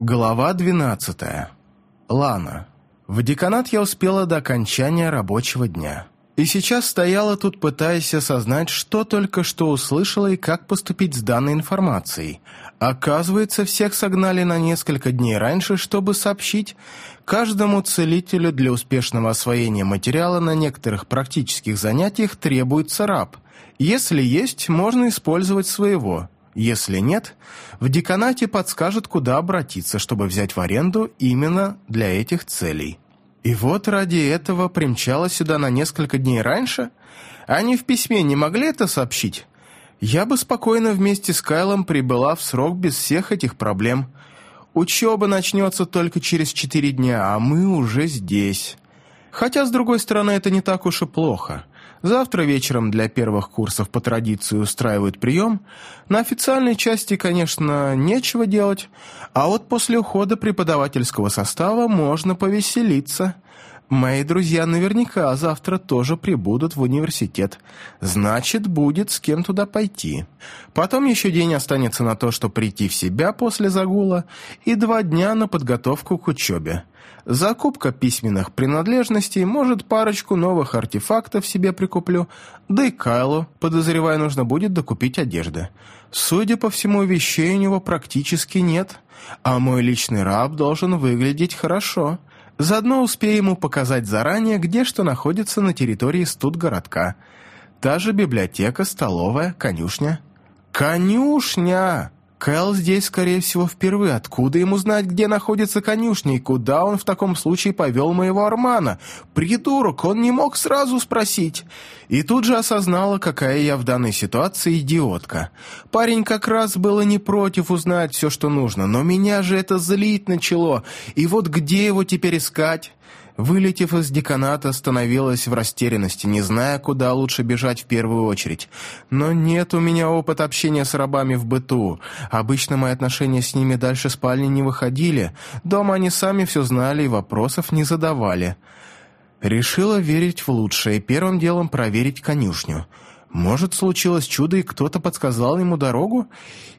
Глава 12. Лана. В деканат я успела до окончания рабочего дня. И сейчас стояла тут, пытаясь осознать, что только что услышала и как поступить с данной информацией. Оказывается, всех согнали на несколько дней раньше, чтобы сообщить каждому целителю для успешного освоения материала на некоторых практических занятиях требуется раб. Если есть, можно использовать своего – если нет, в деканате подскажут, куда обратиться, чтобы взять в аренду именно для этих целей. И вот ради этого примчала сюда на несколько дней раньше? Они в письме не могли это сообщить? Я бы спокойно вместе с Кайлом прибыла в срок без всех этих проблем. Учеба начнется только через четыре дня, а мы уже здесь. Хотя, с другой стороны, это не так уж и плохо. Завтра вечером для первых курсов по традиции устраивают прием. На официальной части, конечно, нечего делать, а вот после ухода преподавательского состава можно повеселиться. Мои друзья наверняка завтра тоже прибудут в университет. Значит, будет с кем туда пойти. Потом еще день останется на то, чтобы прийти в себя после загула, и два дня на подготовку к учебе. Закупка письменных принадлежностей, может, парочку новых артефактов себе прикуплю, да и Кайлу, подозревая, нужно будет докупить одежды. Судя по всему, вещей у него практически нет, а мой личный раб должен выглядеть хорошо. Заодно успею ему показать заранее, где что находится на территории студгородка. Та же библиотека, столовая, конюшня. «Конюшня!» Кэл здесь, скорее всего, впервые. Откуда ему знать, где находится конюшня и куда он в таком случае повел моего Армана? Придурок, он не мог сразу спросить. И тут же осознала, какая я в данной ситуации идиотка. Парень как раз было не против узнать все, что нужно, но меня же это злить начало. И вот где его теперь искать? Вылетев из деканата, становилась в растерянности, не зная, куда лучше бежать в первую очередь. Но нет у меня опыта общения с рабами в быту. Обычно мои отношения с ними дальше спальни не выходили. Дома они сами все знали и вопросов не задавали. Решила верить в лучшее и первым делом проверить конюшню. Может, случилось чудо, и кто-то подсказал ему дорогу?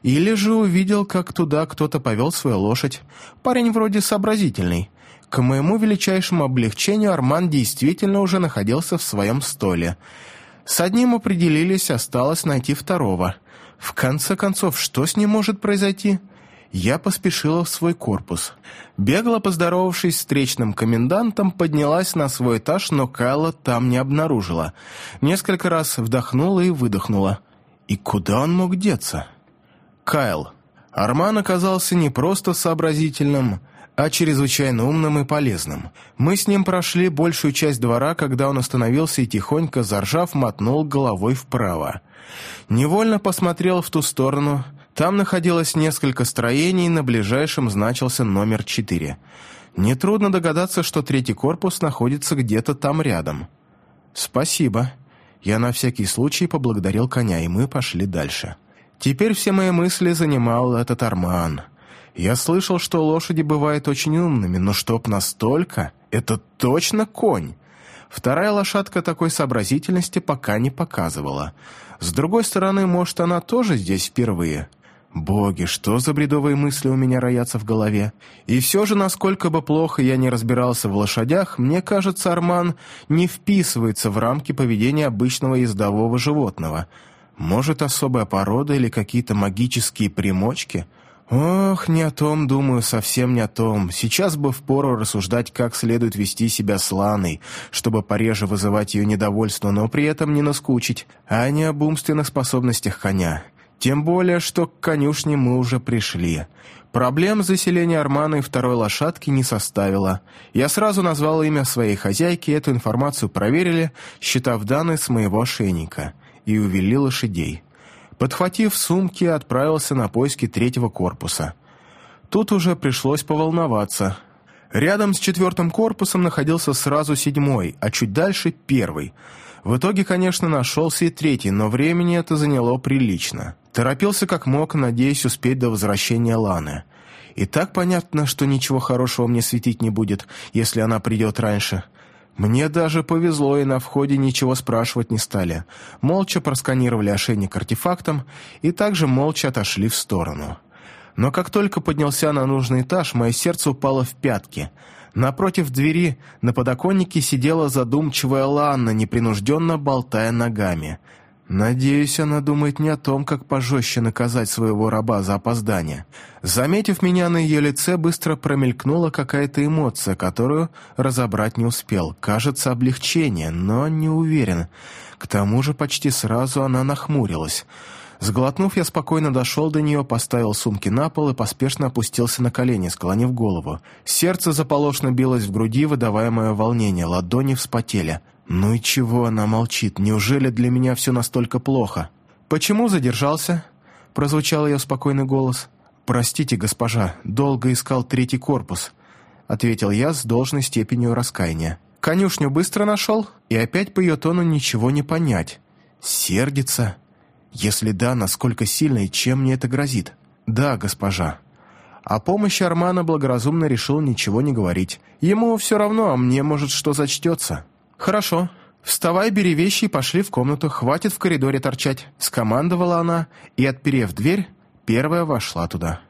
Или же увидел, как туда кто-то повел свою лошадь. Парень вроде сообразительный. К моему величайшему облегчению Арман действительно уже находился в своем столе. С одним определились, осталось найти второго. В конце концов, что с ним может произойти? Я поспешила в свой корпус. Бегло поздоровавшись с встречным комендантом, поднялась на свой этаж, но Кайла там не обнаружила. Несколько раз вдохнула и выдохнула. И куда он мог деться? Кайл. Арман оказался не просто сообразительным, а чрезвычайно умным и полезным. Мы с ним прошли большую часть двора, когда он остановился и тихонько, заржав, мотнул головой вправо. Невольно посмотрел в ту сторону. Там находилось несколько строений, на ближайшем значился номер четыре. Нетрудно догадаться, что третий корпус находится где-то там рядом. «Спасибо». Я на всякий случай поблагодарил коня, и мы пошли дальше. Теперь все мои мысли занимал этот Арман — я слышал, что лошади бывают очень умными, но чтоб настолько, это точно конь. Вторая лошадка такой сообразительности пока не показывала. С другой стороны, может, она тоже здесь впервые. Боги, что за бредовые мысли у меня роятся в голове? И все же, насколько бы плохо я не разбирался в лошадях, мне кажется, Арман не вписывается в рамки поведения обычного ездового животного. Может, особая порода или какие-то магические примочки – Ох, не о том, думаю, совсем не о том. Сейчас бы впору рассуждать, как следует вести себя с Ланой, чтобы пореже вызывать ее недовольство, но при этом не наскучить, а не об умственных способностях коня. Тем более, что к конюшне мы уже пришли. Проблем заселения Армана и второй лошадки не составило. Я сразу назвал имя своей хозяйки, эту информацию проверили, считав данные с моего ошейника, и увели лошадей. Подхватив сумки, отправился на поиски третьего корпуса. Тут уже пришлось поволноваться. Рядом с четвертым корпусом находился сразу седьмой, а чуть дальше — первый. В итоге, конечно, нашелся и третий, но времени это заняло прилично. Торопился как мог, надеясь успеть до возвращения Ланы. И так понятно, что ничего хорошего мне светить не будет, если она придет раньше — мне даже повезло, и на входе ничего спрашивать не стали. Молча просканировали ошейник артефактом и также молча отошли в сторону. Но как только поднялся на нужный этаж, мое сердце упало в пятки. Напротив двери на подоконнике сидела задумчивая Ланна, непринужденно болтая ногами. Надеюсь, она думает не о том, как пожестче наказать своего раба за опоздание. Заметив меня на ее лице, быстро промелькнула какая-то эмоция, которую разобрать не успел. Кажется, облегчение, но не уверен. К тому же почти сразу она нахмурилась. Сглотнув, я спокойно дошел до нее, поставил сумки на пол и поспешно опустился на колени, склонив голову. Сердце заполошно билось в груди, выдавая мое волнение, ладони вспотели. «Ну и чего она молчит? Неужели для меня все настолько плохо?» «Почему задержался?» — прозвучал ее спокойный голос. «Простите, госпожа, долго искал третий корпус», — ответил я с должной степенью раскаяния. «Конюшню быстро нашел, и опять по ее тону ничего не понять. Сердится?» Если да, насколько сильно и чем мне это грозит? Да, госпожа. О помощи Армана благоразумно решил ничего не говорить. Ему все равно, а мне, может, что зачтется. Хорошо. Вставай, бери вещи и пошли в комнату, хватит в коридоре торчать. Скомандовала она и, отперев дверь, первая вошла туда.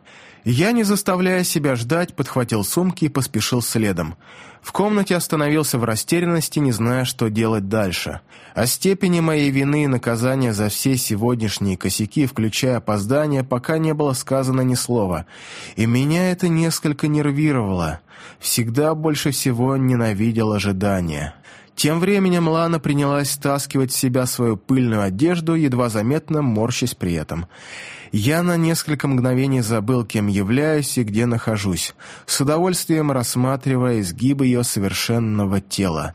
Я, не заставляя себя ждать, подхватил сумки и поспешил следом. В комнате остановился в растерянности, не зная, что делать дальше. О степени моей вины и наказания за все сегодняшние косяки, включая опоздание, пока не было сказано ни слова. И меня это несколько нервировало. Всегда больше всего ненавидел ожидания. Тем временем Лана принялась стаскивать с себя свою пыльную одежду, едва заметно морщась при этом. Я на несколько мгновений забыл, кем являюсь и где нахожусь, с удовольствием рассматривая изгибы ее совершенного тела.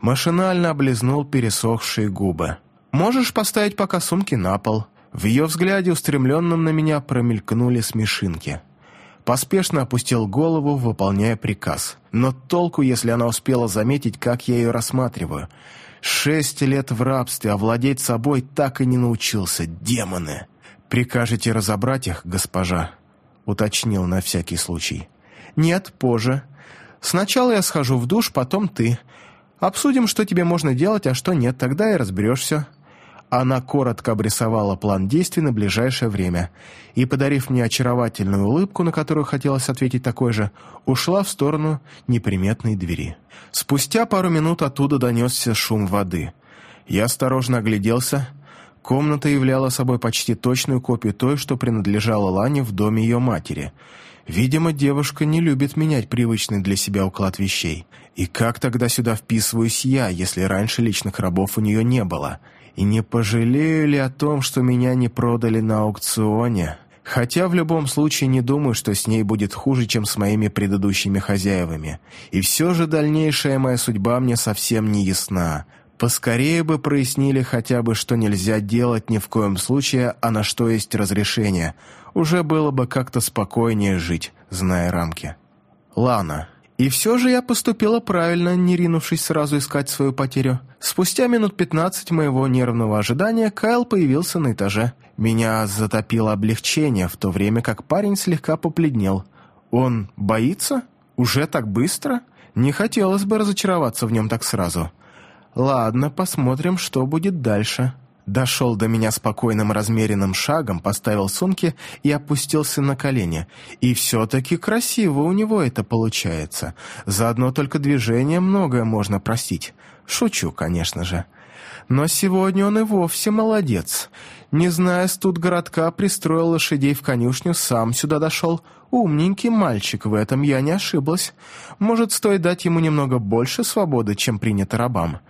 Машинально облизнул пересохшие губы. «Можешь поставить пока сумки на пол?» В ее взгляде, устремленном на меня, промелькнули смешинки. Поспешно опустил голову, выполняя приказ. Но толку, если она успела заметить, как я ее рассматриваю. Шесть лет в рабстве, а владеть собой так и не научился. Демоны! «Прикажете разобрать их, госпожа?» — уточнил на всякий случай. «Нет, позже. Сначала я схожу в душ, потом ты. Обсудим, что тебе можно делать, а что нет, тогда и разберешься». Она коротко обрисовала план действий на ближайшее время и, подарив мне очаровательную улыбку, на которую хотелось ответить такой же, ушла в сторону неприметной двери. Спустя пару минут оттуда донесся шум воды. Я осторожно огляделся. Комната являла собой почти точную копию той, что принадлежала Лане в доме ее матери. Видимо, девушка не любит менять привычный для себя уклад вещей. И как тогда сюда вписываюсь я, если раньше личных рабов у нее не было?» И не пожалею ли о том, что меня не продали на аукционе? Хотя в любом случае не думаю, что с ней будет хуже, чем с моими предыдущими хозяевами. И все же дальнейшая моя судьба мне совсем не ясна. Поскорее бы прояснили хотя бы, что нельзя делать ни в коем случае, а на что есть разрешение. Уже было бы как-то спокойнее жить, зная рамки. Лана. И все же я поступила правильно, не ринувшись сразу искать свою потерю. Спустя минут пятнадцать моего нервного ожидания Кайл появился на этаже. Меня затопило облегчение, в то время как парень слегка побледнел. Он боится? Уже так быстро? Не хотелось бы разочароваться в нем так сразу. Ладно, посмотрим, что будет дальше. Дошел до меня спокойным размеренным шагом, поставил сумки и опустился на колени. И все-таки красиво у него это получается. За одно только движение многое можно простить. Шучу, конечно же. Но сегодня он и вовсе молодец. Не зная студ городка, пристроил лошадей в конюшню, сам сюда дошел. Умненький мальчик, в этом я не ошиблась. Может, стоит дать ему немного больше свободы, чем принято рабам.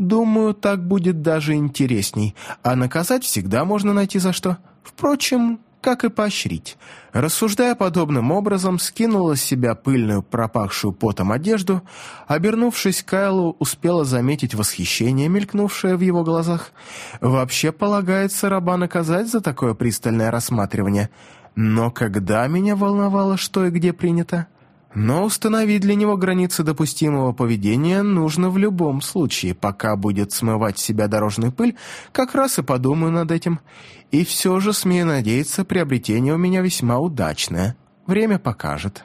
Думаю, так будет даже интересней, а наказать всегда можно найти за что. Впрочем, как и поощрить. Рассуждая подобным образом, скинула с себя пыльную, пропахшую потом одежду, обернувшись Кайлу, успела заметить восхищение, мелькнувшее в его глазах. Вообще полагается раба наказать за такое пристальное рассматривание. Но когда меня волновало, что и где принято? Но установить для него границы допустимого поведения нужно в любом случае. Пока будет смывать себя дорожную пыль, как раз и подумаю над этим. И все же, смею надеяться, приобретение у меня весьма удачное. Время покажет».